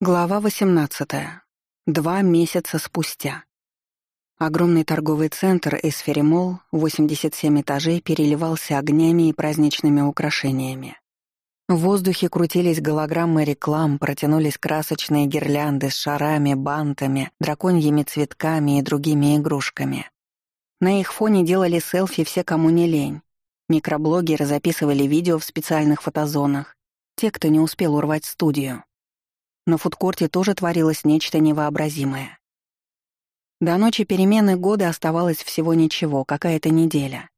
Глава 18. Два месяца спустя. Огромный торговый центр «Эсферимол» 87 этажей переливался огнями и праздничными украшениями. В воздухе крутились голограммы реклам, протянулись красочные гирлянды с шарами, бантами, драконьими цветками и другими игрушками. На их фоне делали селфи все, кому не лень. Микроблогеры записывали видео в специальных фотозонах. Те, кто не успел урвать студию. На фудкорте тоже творилось нечто невообразимое. До ночи перемены года оставалось всего ничего, какая-то неделя.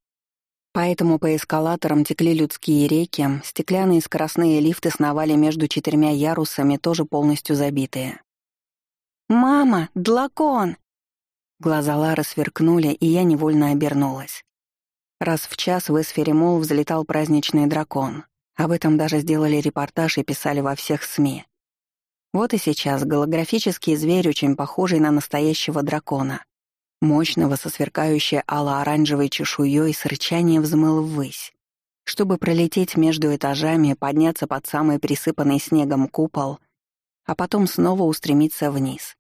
Поэтому по эскалаторам текли людские реки, стеклянные скоростные лифты сновали между четырьмя ярусами, тоже полностью забитые. «Мама, длакон!» Глаза Лары сверкнули, и я невольно обернулась. Раз в час в эсфере Мол взлетал праздничный дракон. Об этом даже сделали репортаж и писали во всех СМИ. Вот и сейчас голографический зверь очень похожий на настоящего дракона. Мощного, со сверкающей ало-оранжевой чешуей, с рычанием взмыл ввысь. Чтобы пролететь между этажами, подняться под самый присыпанный снегом купол, а потом снова устремиться вниз.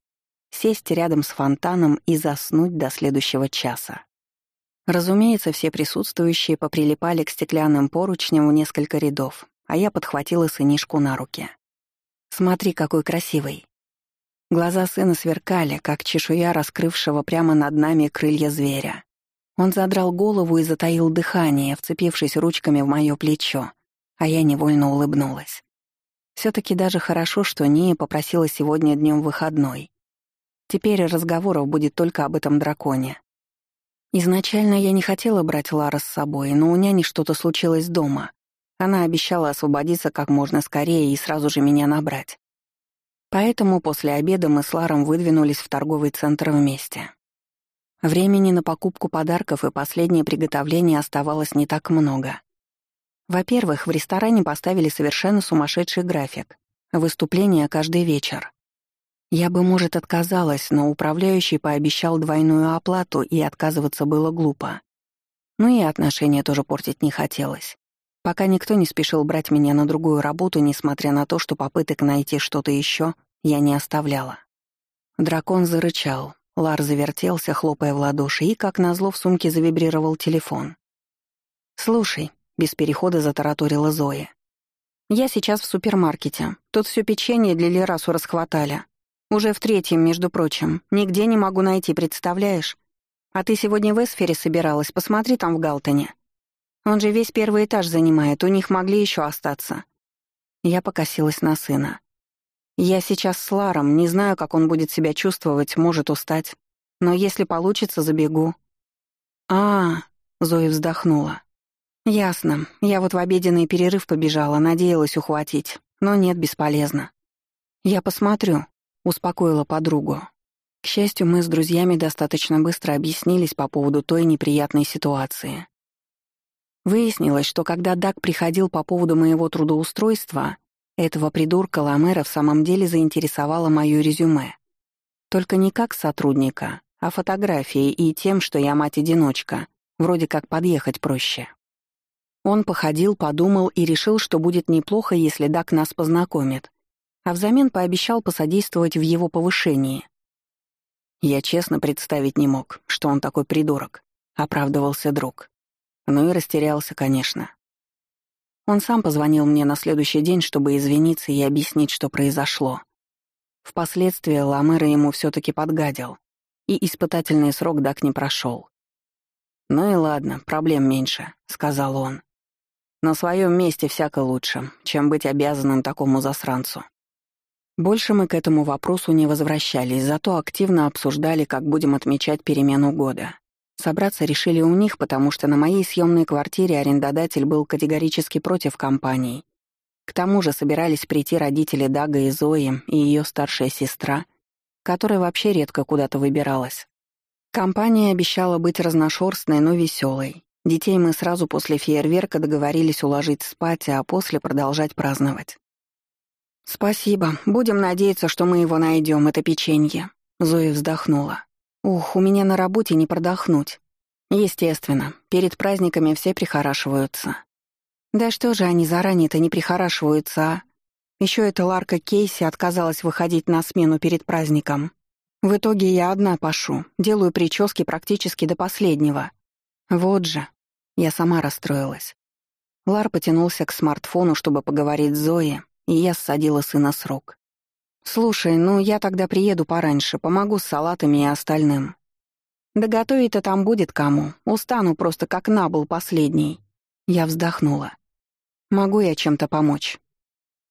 Сесть рядом с фонтаном и заснуть до следующего часа. Разумеется, все присутствующие поприлипали к стеклянным поручням в несколько рядов, а я подхватила сынишку на руки. Смотри, какой красивый!» Глаза сына сверкали, как чешуя раскрывшего прямо над нами крылья зверя. Он задрал голову и затаил дыхание, вцепившись ручками в мое плечо, а я невольно улыбнулась. все таки даже хорошо, что Ния попросила сегодня днем выходной. Теперь разговоров будет только об этом драконе. Изначально я не хотела брать Лара с собой, но у няни что-то случилось дома, она обещала освободиться как можно скорее и сразу же меня набрать. Поэтому после обеда мы с Ларом выдвинулись в торговый центр вместе. Времени на покупку подарков и последнее приготовление оставалось не так много. Во-первых, в ресторане поставили совершенно сумасшедший график. Выступления каждый вечер. Я бы, может, отказалась, но управляющий пообещал двойную оплату, и отказываться было глупо. Ну и отношения тоже портить не хотелось. Пока никто не спешил брать меня на другую работу, несмотря на то, что попыток найти что-то еще я не оставляла. Дракон зарычал. Лар завертелся, хлопая в ладоши, и, как назло, в сумке завибрировал телефон. «Слушай», — без перехода затараторила Зоя. «Я сейчас в супермаркете. Тут все печенье для Лерасу расхватали. Уже в третьем, между прочим. Нигде не могу найти, представляешь? А ты сегодня в Эсфере собиралась, посмотри там в Галтоне». Он же весь первый этаж занимает, у них могли еще остаться». Я покосилась на сына. «Я сейчас с Ларом, не знаю, как он будет себя чувствовать, может устать. Но если получится, забегу». «А-а-а», Зоя вздохнула. «Ясно. Я вот в обеденный перерыв побежала, надеялась ухватить. Но нет, бесполезно». «Я посмотрю», — успокоила подругу. К счастью, мы с друзьями достаточно быстро объяснились по поводу той неприятной ситуации. Выяснилось, что когда Дак приходил по поводу моего трудоустройства, этого придурка Ламера в самом деле заинтересовало мое резюме. Только не как сотрудника, а фотографией и тем, что я мать-одиночка, вроде как подъехать проще. Он походил, подумал и решил, что будет неплохо, если Дак нас познакомит, а взамен пообещал посодействовать в его повышении. Я честно представить не мог, что он такой придурок, — оправдывался друг. Ну и растерялся, конечно. Он сам позвонил мне на следующий день, чтобы извиниться и объяснить, что произошло. Впоследствии Ламыра ему все таки подгадил, и испытательный срок так не прошел. «Ну и ладно, проблем меньше», — сказал он. «На своем месте всяко лучше, чем быть обязанным такому засранцу». Больше мы к этому вопросу не возвращались, зато активно обсуждали, как будем отмечать перемену года. Собраться решили у них, потому что на моей съемной квартире арендодатель был категорически против компании. К тому же собирались прийти родители Дага и Зои и ее старшая сестра, которая вообще редко куда-то выбиралась. Компания обещала быть разношерстной, но веселой. Детей мы сразу после фейерверка договорились уложить спать, а после продолжать праздновать. «Спасибо. Будем надеяться, что мы его найдем, это печенье», — Зоя вздохнула. Ух, у меня на работе не продохнуть. Естественно, перед праздниками все прихорашиваются. Да что же они заранее-то не прихорашиваются, а? Еще эта Ларка Кейси отказалась выходить на смену перед праздником. В итоге я одна пашу, делаю прически практически до последнего. Вот же. Я сама расстроилась. Лар потянулся к смартфону, чтобы поговорить с Зоей, и я ссадила сына с рук. «Слушай, ну я тогда приеду пораньше, помогу с салатами и остальным. Да готовить-то там будет кому, устану просто как на был последний». Я вздохнула. «Могу я чем-то помочь?»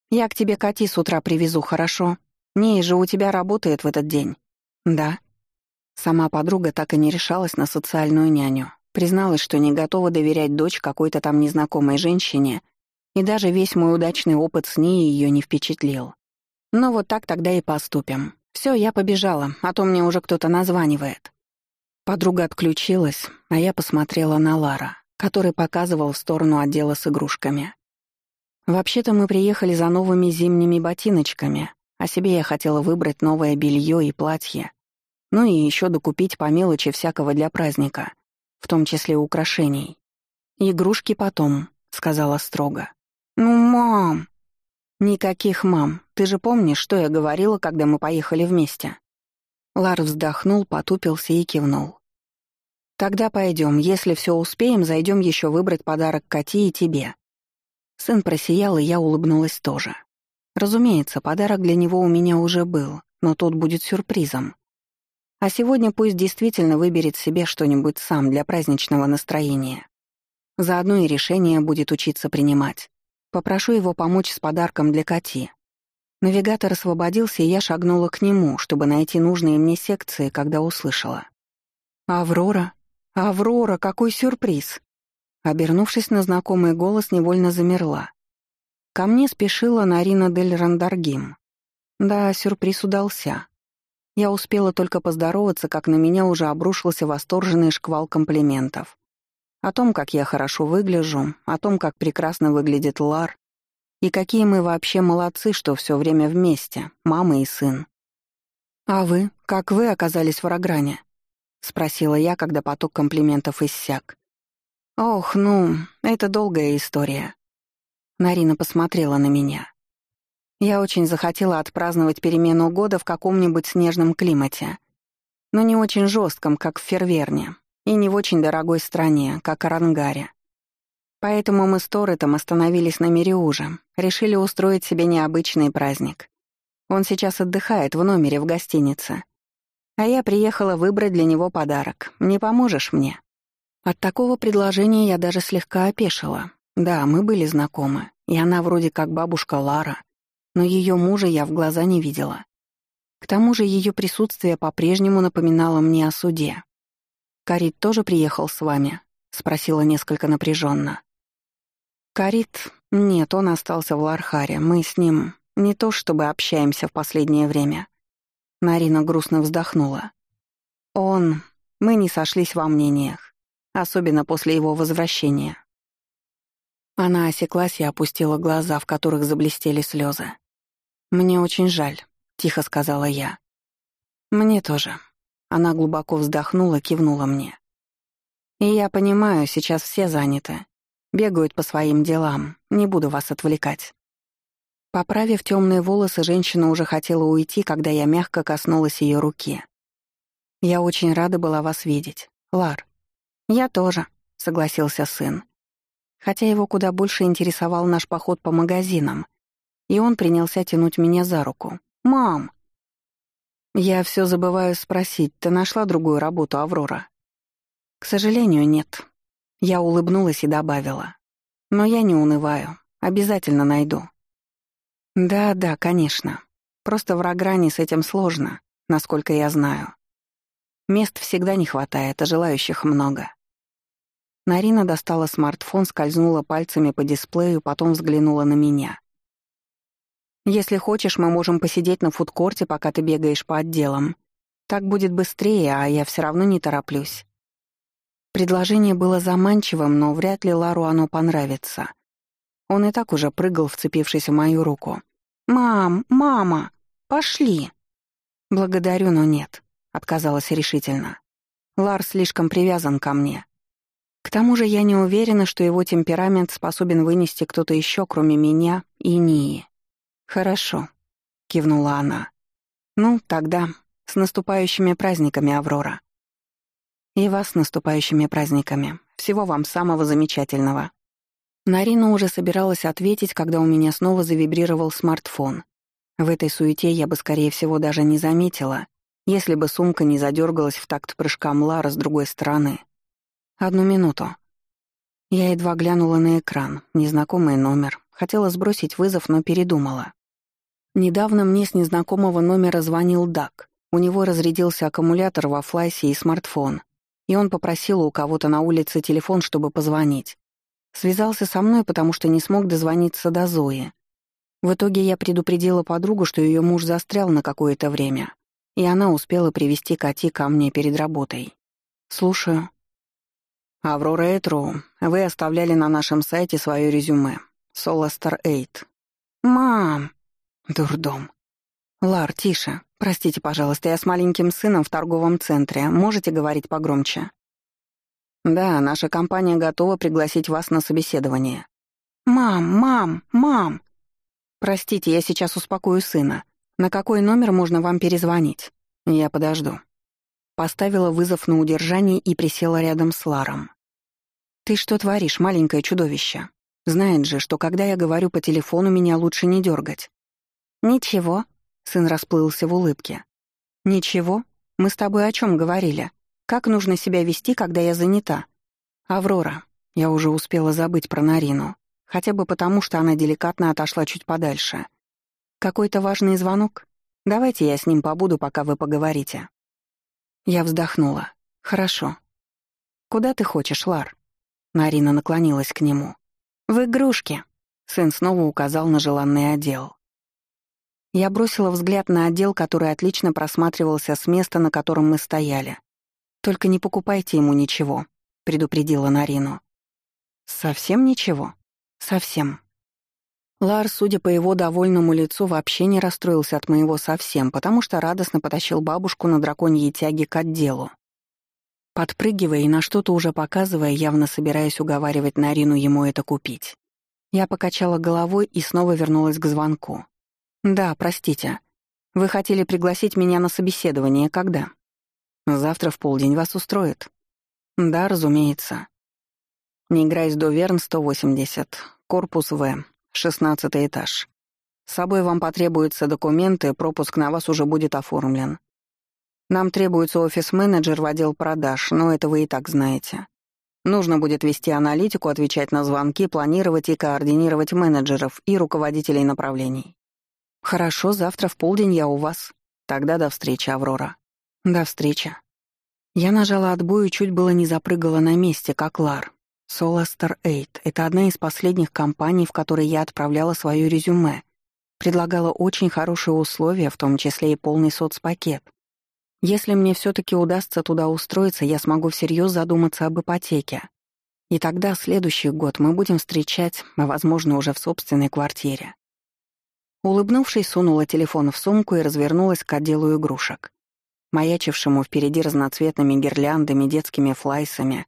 «Я к тебе Кати с утра привезу, хорошо? Ней же у тебя работает в этот день». «Да». Сама подруга так и не решалась на социальную няню. Призналась, что не готова доверять дочь какой-то там незнакомой женщине, и даже весь мой удачный опыт с ней ее не впечатлил. Ну вот так тогда и поступим. Все, я побежала, а то мне уже кто-то названивает». Подруга отключилась, а я посмотрела на Лара, который показывал в сторону отдела с игрушками. «Вообще-то мы приехали за новыми зимними ботиночками, а себе я хотела выбрать новое белье и платье, ну и еще докупить по мелочи всякого для праздника, в том числе украшений. Игрушки потом», — сказала строго. «Ну, мам!» «Никаких мам. Ты же помнишь, что я говорила, когда мы поехали вместе?» Лар вздохнул, потупился и кивнул. «Тогда пойдем. Если все успеем, зайдем еще выбрать подарок Кати и тебе». Сын просиял, и я улыбнулась тоже. Разумеется, подарок для него у меня уже был, но тот будет сюрпризом. А сегодня пусть действительно выберет себе что-нибудь сам для праздничного настроения. Заодно и решение будет учиться принимать. Попрошу его помочь с подарком для Кати. Навигатор освободился, и я шагнула к нему, чтобы найти нужные мне секции, когда услышала. «Аврора! Аврора, какой сюрприз!» Обернувшись на знакомый голос, невольно замерла. Ко мне спешила Нарина Дель Рандаргим. Да, сюрприз удался. Я успела только поздороваться, как на меня уже обрушился восторженный шквал комплиментов о том, как я хорошо выгляжу, о том, как прекрасно выглядит Лар, и какие мы вообще молодцы, что все время вместе, мама и сын. «А вы? Как вы оказались в Рогране?» — спросила я, когда поток комплиментов иссяк. «Ох, ну, это долгая история». Нарина посмотрела на меня. Я очень захотела отпраздновать перемену года в каком-нибудь снежном климате, но не очень жестком, как в Ферверне, и не в очень дорогой стране, как Рангаре. Поэтому мы с Торотом остановились на Мериуже, решили устроить себе необычный праздник. Он сейчас отдыхает в номере в гостинице. А я приехала выбрать для него подарок. Не поможешь мне?» От такого предложения я даже слегка опешила. Да, мы были знакомы, и она вроде как бабушка Лара, но ее мужа я в глаза не видела. К тому же ее присутствие по-прежнему напоминало мне о суде, Карит тоже приехал с вами?» — спросила несколько напряженно. «Карит? Нет, он остался в Лархаре. Мы с ним не то чтобы общаемся в последнее время». Нарина грустно вздохнула. «Он... Мы не сошлись во мнениях, особенно после его возвращения». Она осеклась и опустила глаза, в которых заблестели слезы. «Мне очень жаль», — тихо сказала я. «Мне тоже», она глубоко вздохнула, кивнула мне. «И я понимаю, сейчас все заняты. Бегают по своим делам. Не буду вас отвлекать». Поправив темные волосы, женщина уже хотела уйти, когда я мягко коснулась ее руки. «Я очень рада была вас видеть. Лар». «Я тоже», — согласился сын. Хотя его куда больше интересовал наш поход по магазинам. И он принялся тянуть меня за руку. «Мам!» Я все забываю спросить, ты нашла другую работу, Аврора? К сожалению, нет. Я улыбнулась и добавила. Но я не унываю. Обязательно найду. Да-да, конечно. Просто в Рограни с этим сложно, насколько я знаю. Мест всегда не хватает, а желающих много. Нарина достала смартфон, скользнула пальцами по дисплею, потом взглянула на меня. Если хочешь, мы можем посидеть на фудкорте, пока ты бегаешь по отделам. Так будет быстрее, а я все равно не тороплюсь». Предложение было заманчивым, но вряд ли Лару оно понравится. Он и так уже прыгал, вцепившись в мою руку. «Мам, мама, пошли!» «Благодарю, но нет», — отказалась решительно. «Лар слишком привязан ко мне. К тому же я не уверена, что его темперамент способен вынести кто-то еще, кроме меня и Нии. «Хорошо», — кивнула она. «Ну, тогда с наступающими праздниками, Аврора». «И вас с наступающими праздниками. Всего вам самого замечательного». Нарина уже собиралась ответить, когда у меня снова завибрировал смартфон. В этой суете я бы, скорее всего, даже не заметила, если бы сумка не задергалась в такт прыжкам Лара с другой стороны. «Одну минуту». Я едва глянула на экран, незнакомый номер, хотела сбросить вызов, но передумала. Недавно мне с незнакомого номера звонил Дак. У него разрядился аккумулятор во флайсе и смартфон. И он попросил у кого-то на улице телефон, чтобы позвонить. Связался со мной, потому что не смог дозвониться до Зои. В итоге я предупредила подругу, что ее муж застрял на какое-то время, и она успела привести коти ко мне перед работой. Слушаю. «Аврора Этру, вы оставляли на нашем сайте свое резюме. Соластер Эйт». «Мам!» Дурдом. «Лар, тише. Простите, пожалуйста, я с маленьким сыном в торговом центре. Можете говорить погромче?» «Да, наша компания готова пригласить вас на собеседование». «Мам, мам, мам!» «Простите, я сейчас успокою сына. На какой номер можно вам перезвонить?» «Я подожду». Поставила вызов на удержание и присела рядом с Ларом. «Ты что творишь, маленькое чудовище? Знает же, что когда я говорю по телефону, меня лучше не дергать. «Ничего», — сын расплылся в улыбке. «Ничего? Мы с тобой о чем говорили? Как нужно себя вести, когда я занята?» «Аврора, я уже успела забыть про Нарину, хотя бы потому, что она деликатно отошла чуть подальше. Какой-то важный звонок? Давайте я с ним побуду, пока вы поговорите». Я вздохнула. «Хорошо». «Куда ты хочешь, Лар?» Нарина наклонилась к нему. «В игрушки. Сын снова указал на желанный отдел. Я бросила взгляд на отдел, который отлично просматривался с места, на котором мы стояли. «Только не покупайте ему ничего», — предупредила Нарину. «Совсем ничего? Совсем». Лар, судя по его довольному лицу, вообще не расстроился от моего совсем, потому что радостно потащил бабушку на драконьей тяге к отделу. Подпрыгивая и на что-то уже показывая, явно собираясь уговаривать Нарину ему это купить. Я покачала головой и снова вернулась к звонку. «Да, простите. Вы хотели пригласить меня на собеседование. Когда?» «Завтра в полдень вас устроит». «Да, разумеется». Не играй с Доверн, 180, корпус В, 16 этаж. С собой вам потребуются документы, пропуск на вас уже будет оформлен. Нам требуется офис-менеджер в отдел продаж, но это вы и так знаете. Нужно будет вести аналитику, отвечать на звонки, планировать и координировать менеджеров и руководителей направлений. «Хорошо, завтра в полдень я у вас. Тогда до встречи, Аврора». «До встречи». Я нажала отбой и чуть было не запрыгала на месте, как Лар. Соластер Эйт — это одна из последних компаний, в которой я отправляла свое резюме. Предлагала очень хорошие условия, в том числе и полный соцпакет. Если мне все таки удастся туда устроиться, я смогу всерьез задуматься об ипотеке. И тогда следующий год мы будем встречать, возможно, уже в собственной квартире. Улыбнувшись, сунула телефон в сумку и развернулась к отделу игрушек. Маячившему впереди разноцветными гирляндами, детскими флайсами,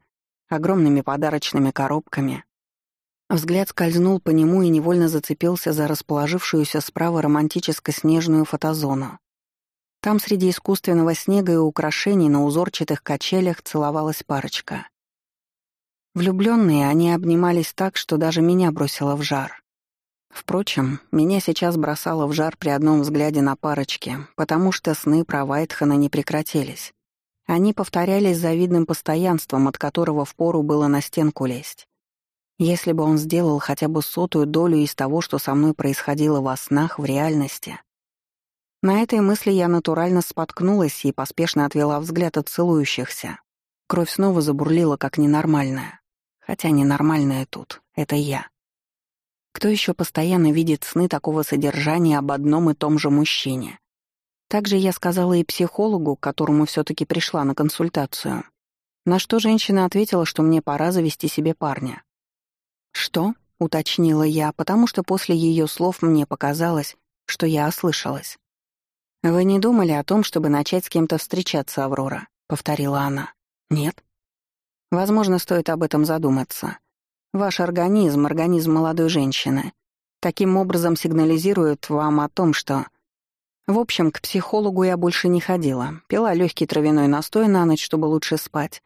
огромными подарочными коробками. Взгляд скользнул по нему и невольно зацепился за расположившуюся справа романтическо-снежную фотозону. Там среди искусственного снега и украшений на узорчатых качелях целовалась парочка. Влюбленные они обнимались так, что даже меня бросило в жар. Впрочем, меня сейчас бросало в жар при одном взгляде на парочки, потому что сны про Вайтхана не прекратились. Они повторялись завидным постоянством, от которого впору было на стенку лезть. Если бы он сделал хотя бы сотую долю из того, что со мной происходило во снах, в реальности. На этой мысли я натурально споткнулась и поспешно отвела взгляд от целующихся. Кровь снова забурлила, как ненормальная. Хотя ненормальная тут — это я. Кто еще постоянно видит сны такого содержания об одном и том же мужчине? Также я сказала и психологу, к которому все-таки пришла на консультацию. На что женщина ответила, что мне пора завести себе парня. «Что?» — уточнила я, потому что после ее слов мне показалось, что я ослышалась. «Вы не думали о том, чтобы начать с кем-то встречаться, Аврора?» — повторила она. «Нет?» «Возможно, стоит об этом задуматься. Ваш организм, организм молодой женщины, таким образом сигнализирует вам о том, что... В общем, к психологу я больше не ходила. Пила легкий травяной настой на ночь, чтобы лучше спать.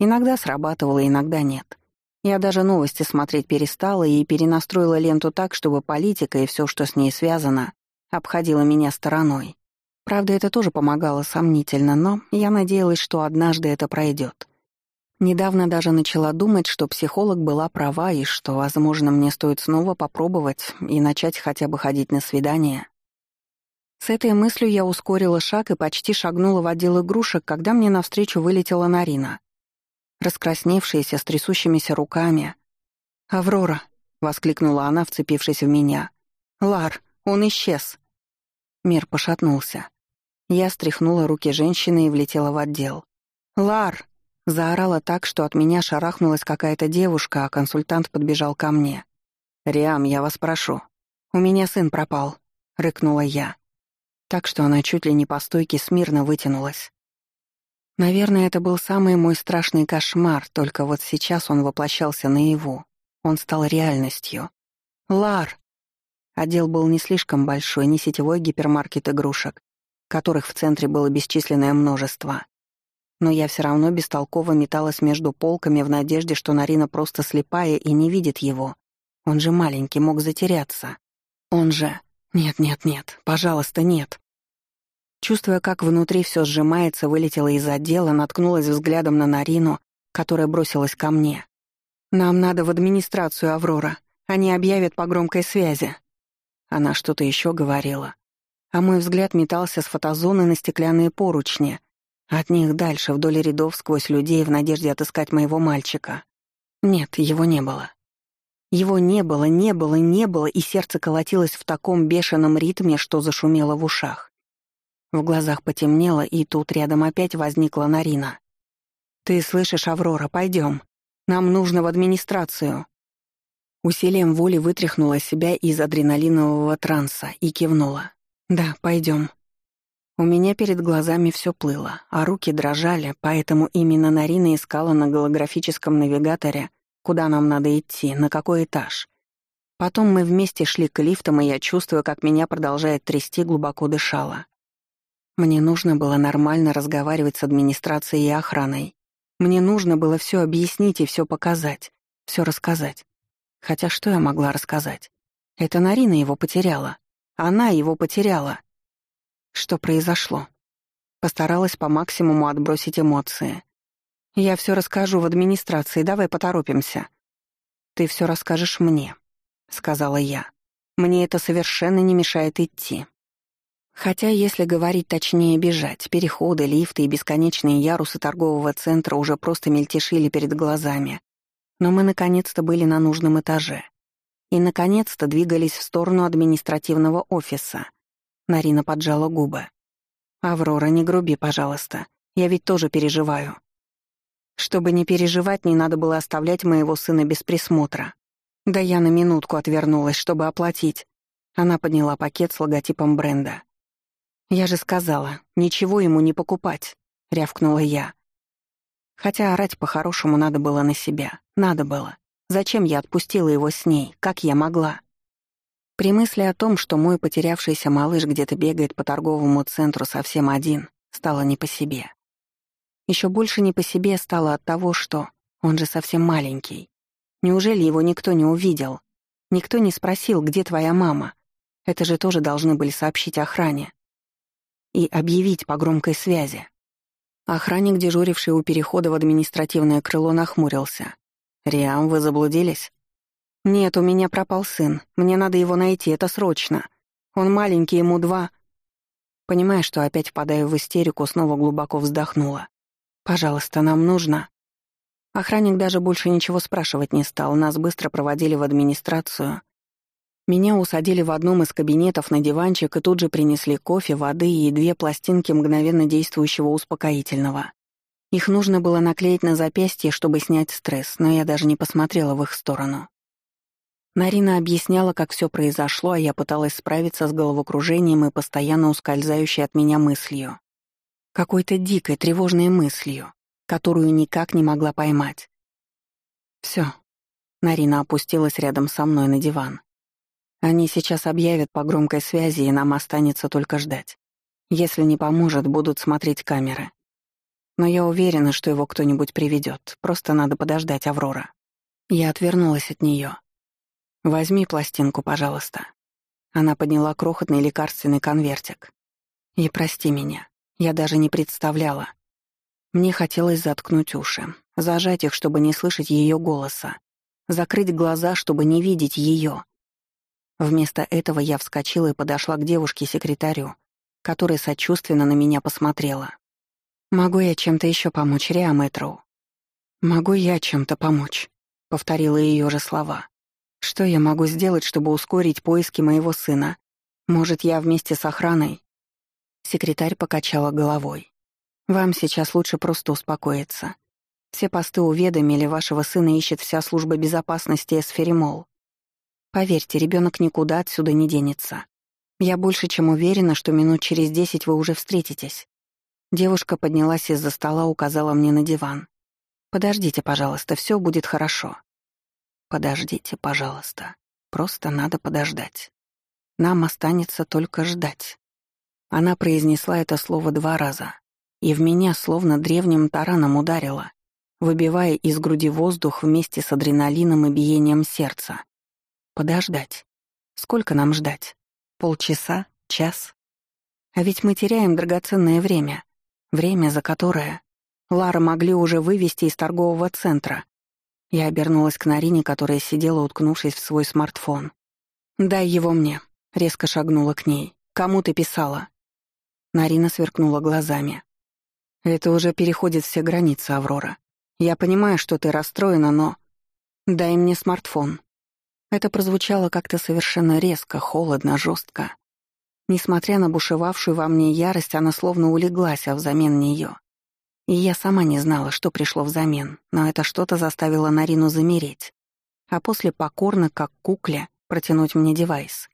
Иногда срабатывала, иногда нет. Я даже новости смотреть перестала и перенастроила ленту так, чтобы политика и все, что с ней связано, обходила меня стороной. Правда, это тоже помогало сомнительно, но я надеялась, что однажды это пройдет. Недавно даже начала думать, что психолог была права и что, возможно, мне стоит снова попробовать и начать хотя бы ходить на свидания. С этой мыслью я ускорила шаг и почти шагнула в отдел игрушек, когда мне навстречу вылетела Нарина. Раскрасневшаяся, с трясущимися руками. «Аврора!» — воскликнула она, вцепившись в меня. «Лар, он исчез!» Мир пошатнулся. Я стряхнула руки женщины и влетела в отдел. «Лар!» Заорала так, что от меня шарахнулась какая-то девушка, а консультант подбежал ко мне. «Риам, я вас прошу. У меня сын пропал», — рыкнула я. Так что она чуть ли не по стойке смирно вытянулась. Наверное, это был самый мой страшный кошмар, только вот сейчас он воплощался наяву. Он стал реальностью. «Лар!» Отдел был не слишком большой, не сетевой гипермаркет игрушек, которых в центре было бесчисленное множество. Но я все равно бестолково металась между полками в надежде, что Нарина просто слепая и не видит его. Он же маленький, мог затеряться. Он же... Нет, нет, нет, пожалуйста, нет. Чувствуя, как внутри все сжимается, вылетела из отдела, наткнулась взглядом на Нарину, которая бросилась ко мне. «Нам надо в администрацию, Аврора. Они объявят по громкой связи». Она что-то еще говорила. А мой взгляд метался с фотозоны на стеклянные поручни, от них дальше, вдоль рядов, сквозь людей, в надежде отыскать моего мальчика. Нет, его не было. Его не было, не было, не было, и сердце колотилось в таком бешеном ритме, что зашумело в ушах. В глазах потемнело, и тут рядом опять возникла Нарина. «Ты слышишь, Аврора, пойдем. Нам нужно в администрацию». Усилием воли вытряхнула себя из адреналинового транса и кивнула. «Да, пойдем». У меня перед глазами все плыло, а руки дрожали, поэтому именно Нарина искала на голографическом навигаторе, куда нам надо идти, на какой этаж. Потом мы вместе шли к лифтам, и я чувствую, как меня продолжает трясти, глубоко дышала. Мне нужно было нормально разговаривать с администрацией и охраной. Мне нужно было все объяснить и все показать, все рассказать. Хотя что я могла рассказать? Это Нарина его потеряла. Она его потеряла что произошло. Постаралась по максимуму отбросить эмоции. «Я все расскажу в администрации, давай поторопимся». «Ты все расскажешь мне», — сказала я. «Мне это совершенно не мешает идти». Хотя, если говорить точнее, бежать, переходы, лифты и бесконечные ярусы торгового центра уже просто мельтешили перед глазами. Но мы наконец-то были на нужном этаже. И наконец-то двигались в сторону административного офиса — Марина поджала губы. «Аврора, не груби, пожалуйста. Я ведь тоже переживаю». Чтобы не переживать, не надо было оставлять моего сына без присмотра. Да я на минутку отвернулась, чтобы оплатить. Она подняла пакет с логотипом бренда. «Я же сказала, ничего ему не покупать», — рявкнула я. Хотя орать по-хорошему надо было на себя. Надо было. Зачем я отпустила его с ней? Как я могла? При мысли о том, что мой потерявшийся малыш где-то бегает по торговому центру совсем один, стало не по себе. Еще больше не по себе стало от того, что он же совсем маленький. Неужели его никто не увидел? Никто не спросил, где твоя мама? Это же тоже должны были сообщить охране. И объявить по громкой связи. Охранник, дежуривший у перехода в административное крыло, нахмурился. «Риам, вы заблудились?» «Нет, у меня пропал сын. Мне надо его найти, это срочно. Он маленький, ему два». Понимая, что опять впадаю в истерику, снова глубоко вздохнула. «Пожалуйста, нам нужно». Охранник даже больше ничего спрашивать не стал, нас быстро проводили в администрацию. Меня усадили в одном из кабинетов на диванчик и тут же принесли кофе, воды и две пластинки мгновенно действующего успокоительного. Их нужно было наклеить на запястье, чтобы снять стресс, но я даже не посмотрела в их сторону. Марина объясняла, как все произошло, а я пыталась справиться с головокружением и постоянно ускользающей от меня мыслью. Какой-то дикой, тревожной мыслью, которую никак не могла поймать. Все. Нарина опустилась рядом со мной на диван. Они сейчас объявят по громкой связи, и нам останется только ждать. Если не поможет, будут смотреть камеры. Но я уверена, что его кто-нибудь приведет. Просто надо подождать Аврора. Я отвернулась от нее. «Возьми пластинку, пожалуйста». Она подняла крохотный лекарственный конвертик. «И прости меня, я даже не представляла». Мне хотелось заткнуть уши, зажать их, чтобы не слышать ее голоса, закрыть глаза, чтобы не видеть ее. Вместо этого я вскочила и подошла к девушке-секретарю, которая сочувственно на меня посмотрела. «Могу я чем-то еще помочь, Риа Мэтроу?» «Могу я чем-то помочь?» — повторила ее же слова. Что я могу сделать, чтобы ускорить поиски моего сына? Может, я вместе с охраной?» Секретарь покачала головой. «Вам сейчас лучше просто успокоиться. Все посты уведомили, вашего сына ищет вся служба безопасности Эсферимол. Поверьте, ребенок никуда отсюда не денется. Я больше чем уверена, что минут через десять вы уже встретитесь». Девушка поднялась из-за стола, указала мне на диван. «Подождите, пожалуйста, все будет хорошо». Подождите, пожалуйста. Просто надо подождать. Нам останется только ждать. Она произнесла это слово два раза, и в меня словно древним тараном ударила, выбивая из груди воздух вместе с адреналином и биением сердца. Подождать. Сколько нам ждать? Полчаса? Час? А ведь мы теряем драгоценное время. Время, за которое Лара могли уже вывести из торгового центра, я обернулась к Нарине, которая сидела, уткнувшись в свой смартфон. «Дай его мне», — резко шагнула к ней. «Кому ты писала?» Нарина сверкнула глазами. «Это уже переходит все границы, Аврора. Я понимаю, что ты расстроена, но...» «Дай мне смартфон». Это прозвучало как-то совершенно резко, холодно, жестко. Несмотря на бушевавшую во мне ярость, она словно улеглась, а взамен нее и я сама не знала, что пришло взамен, но это что-то заставило Нарину замереть, а после покорно, как кукля, протянуть мне девайс.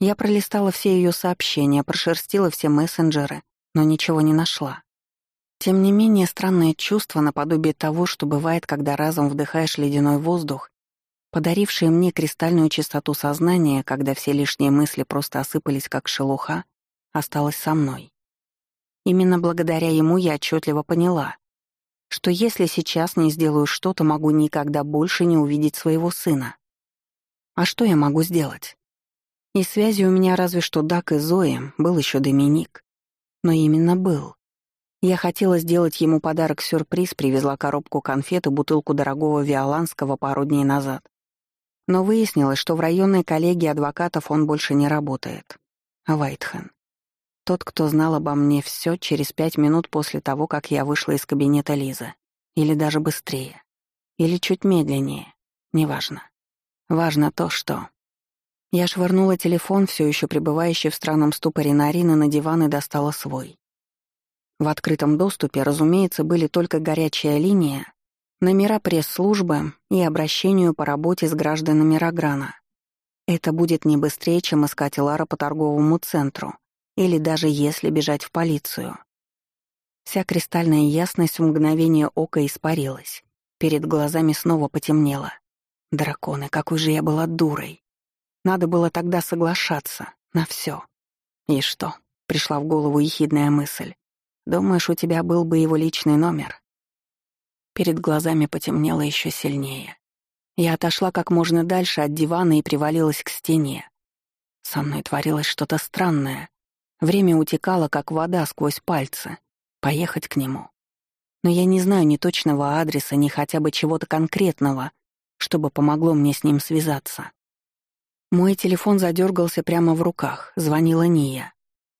Я пролистала все ее сообщения, прошерстила все мессенджеры, но ничего не нашла. Тем не менее, странное чувство наподобие того, что бывает, когда разом вдыхаешь ледяной воздух, подарившее мне кристальную чистоту сознания, когда все лишние мысли просто осыпались как шелуха, осталось со мной. Именно благодаря ему я отчетливо поняла, что если сейчас не сделаю что-то, могу никогда больше не увидеть своего сына. А что я могу сделать? И связи у меня разве что Дак и Зои, был еще Доминик. Но именно был. Я хотела сделать ему подарок-сюрприз, привезла коробку конфет и бутылку дорогого виоланского пару дней назад. Но выяснилось, что в районной коллегии адвокатов он больше не работает. Вайтхен. Тот, кто знал обо мне все через пять минут после того, как я вышла из кабинета Лизы. Или даже быстрее. Или чуть медленнее. Неважно. Важно то, что... Я швырнула телефон, все еще пребывающий в странном ступоре Нарины, на диван и достала свой. В открытом доступе, разумеется, были только горячая линия, номера пресс-службы и обращению по работе с гражданами Рограна. Это будет не быстрее, чем искать Лара по торговому центру — или даже если бежать в полицию. Вся кристальная ясность в мгновение ока испарилась. Перед глазами снова потемнело. Драконы, какой же я была дурой. Надо было тогда соглашаться на все. И что? Пришла в голову ехидная мысль. Думаешь, у тебя был бы его личный номер? Перед глазами потемнело еще сильнее. Я отошла как можно дальше от дивана и привалилась к стене. Со мной творилось что-то странное, Время утекало, как вода сквозь пальцы. Поехать к нему. Но я не знаю ни точного адреса, ни хотя бы чего-то конкретного, чтобы помогло мне с ним связаться. Мой телефон задергался прямо в руках, звонила Ния.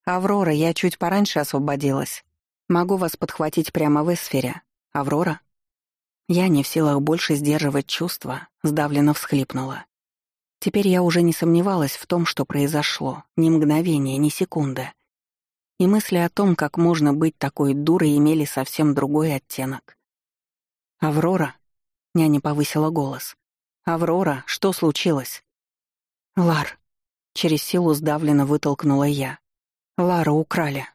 «Аврора, я чуть пораньше освободилась. Могу вас подхватить прямо в эсфере. Аврора?» Я не в силах больше сдерживать чувства, сдавленно всхлипнула. Теперь я уже не сомневалась в том, что произошло, ни мгновения, ни секунды. И мысли о том, как можно быть такой дурой, имели совсем другой оттенок. «Аврора?» — няня повысила голос. «Аврора, что случилось?» «Лар», — через силу сдавленно вытолкнула я. «Лара украли».